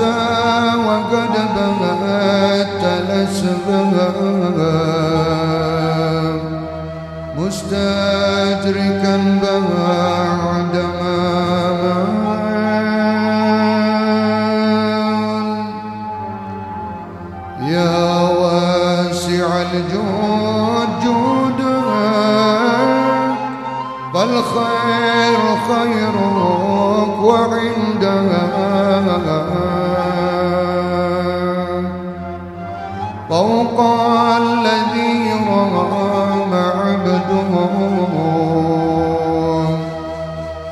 وقد بهت الأسباب. مستدركا بعد ما يا واسع الجود جودك فالخير خيرك وعندها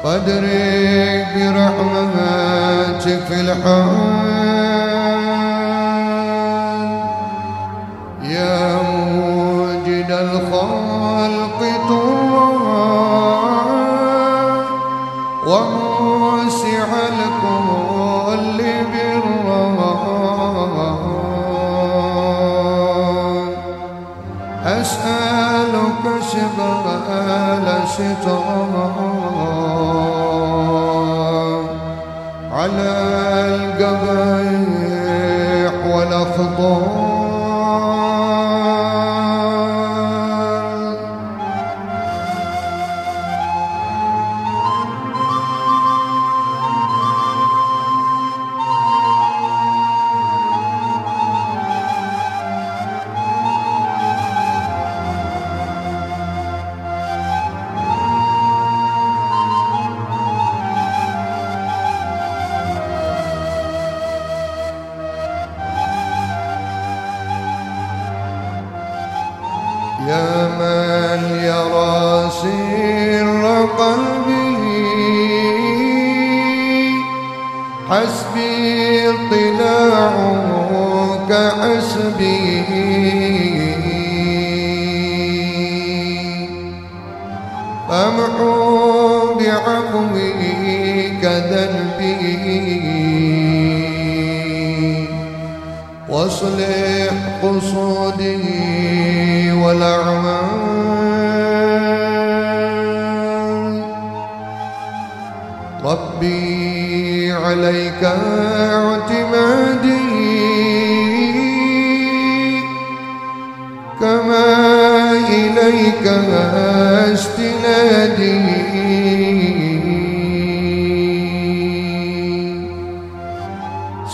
فادرك برحمتك في الحال يا موجد الخلق طوى وموسع الكل أسألك سبال سترها على القبيح والأخطار وأصلح قصودي والأعمال. ربي عليك اعتمادي كما إليك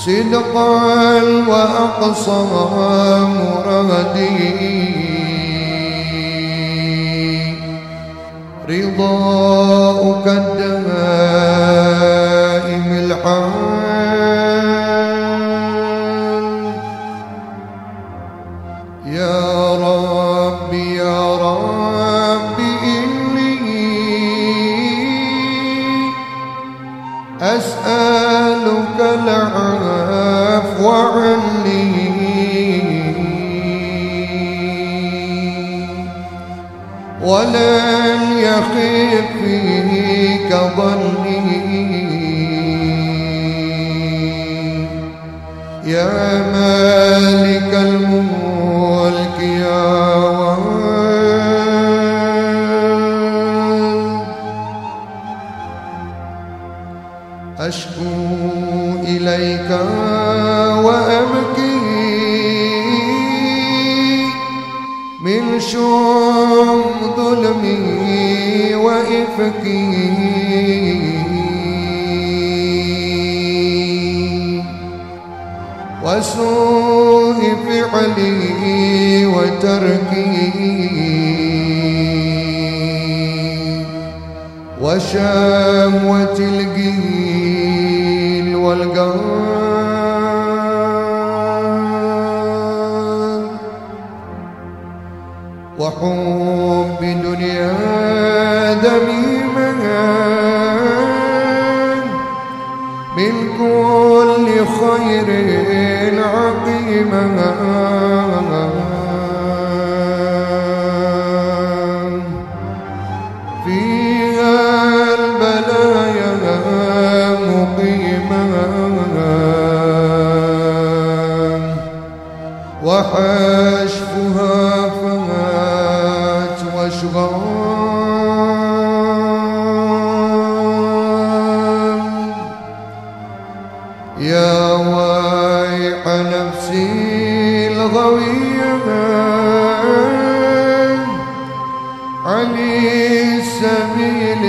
صدقا وأقصى مرادي. رضاؤك الدائم الحال يا رب فيك ظني يا مالك من ظلمه وإفكه وسوء فعلي وتركي. وشام الجن وحب دنيا دميمها من كل خير عقيمها وحشفها الغوية عن السبيل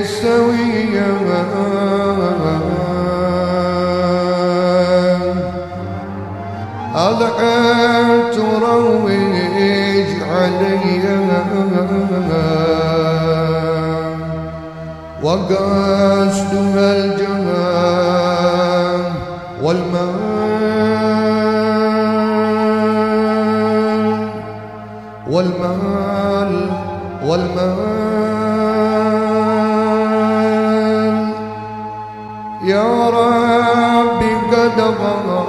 السوية أضحى تروج علي وقصدها الجمال والمال. والمال والمال. يا ربي قد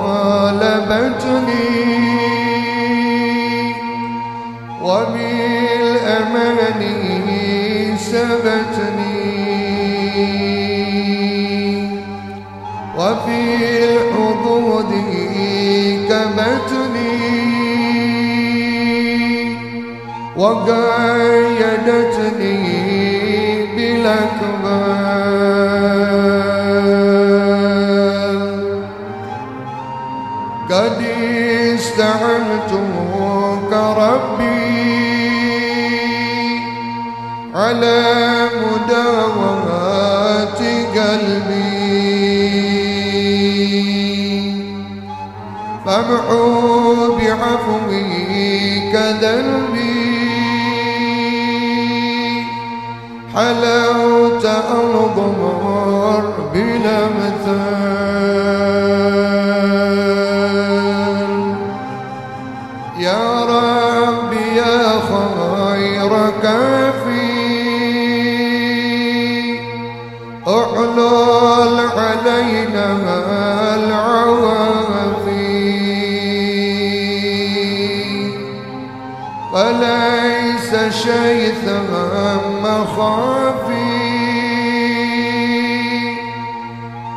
غلبتني وبالأمان سبتني. وقيدتني بالأكبر قد استعنتك ربي على مداومات قلبي. فامحو بعفوك ذنبي حلاوة أنظر بلا مثال. يا ربي يا خير كافي. احلل علينا العوافي. وليس شيء ثم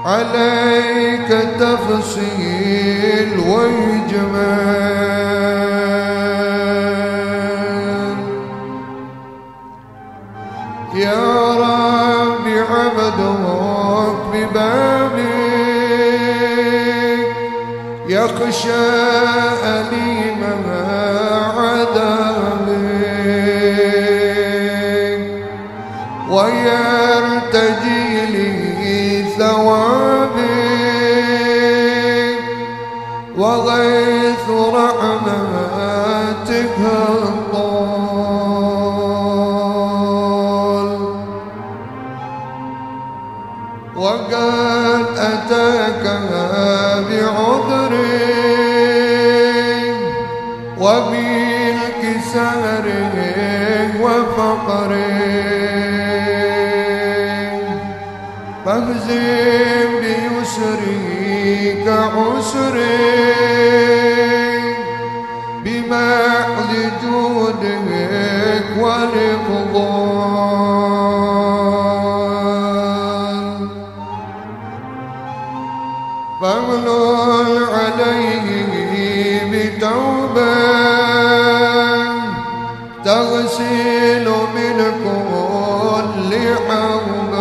عليك تفصيل وإجمال يا رب عبدك ببابك يخشى أليمها عسرك بمحض جودك والإفضال فاغلل عليه بتوبة تغسل من كل حوبة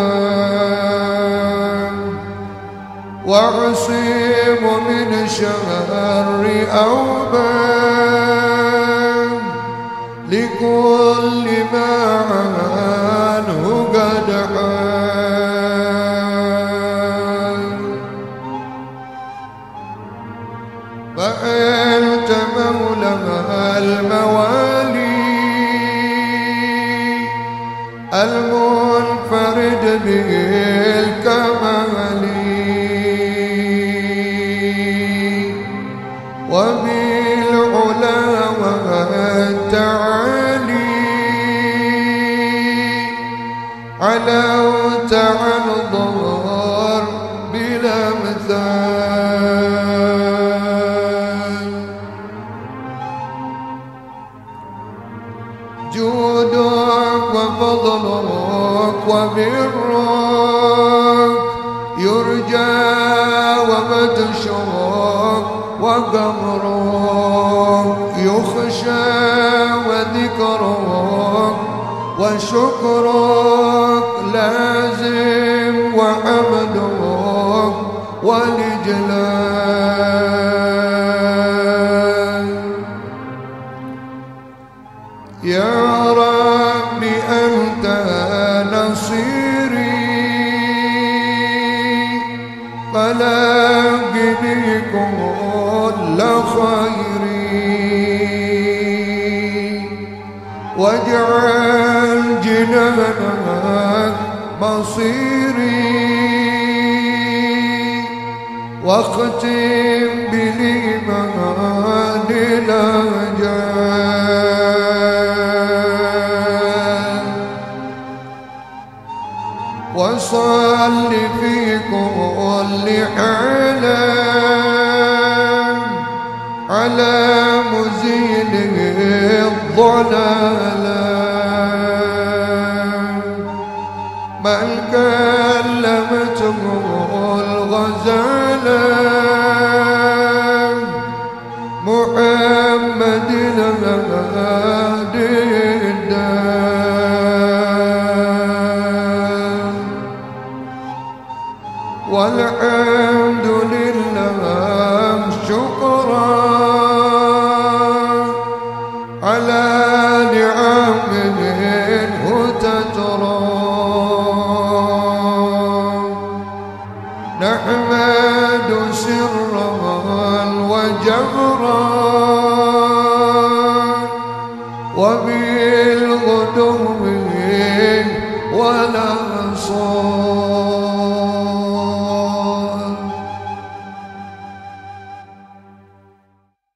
واعصم من شر أوبة لكل ما عنه قد حال فأنت مولى الموالي المنفع بالكمال علوت عن ظهر بلا مثال. جودك وفضلك وبرك يرجى وبتشرك وقمرك يخشى وذكرك وشكرك والإجلال يا رب أنت نصيري. فلاقني كل خيري. واجعل جنانك مصيري. واختم بالإيمان الأجال وصل في كل حال على مزيل الضلال تترى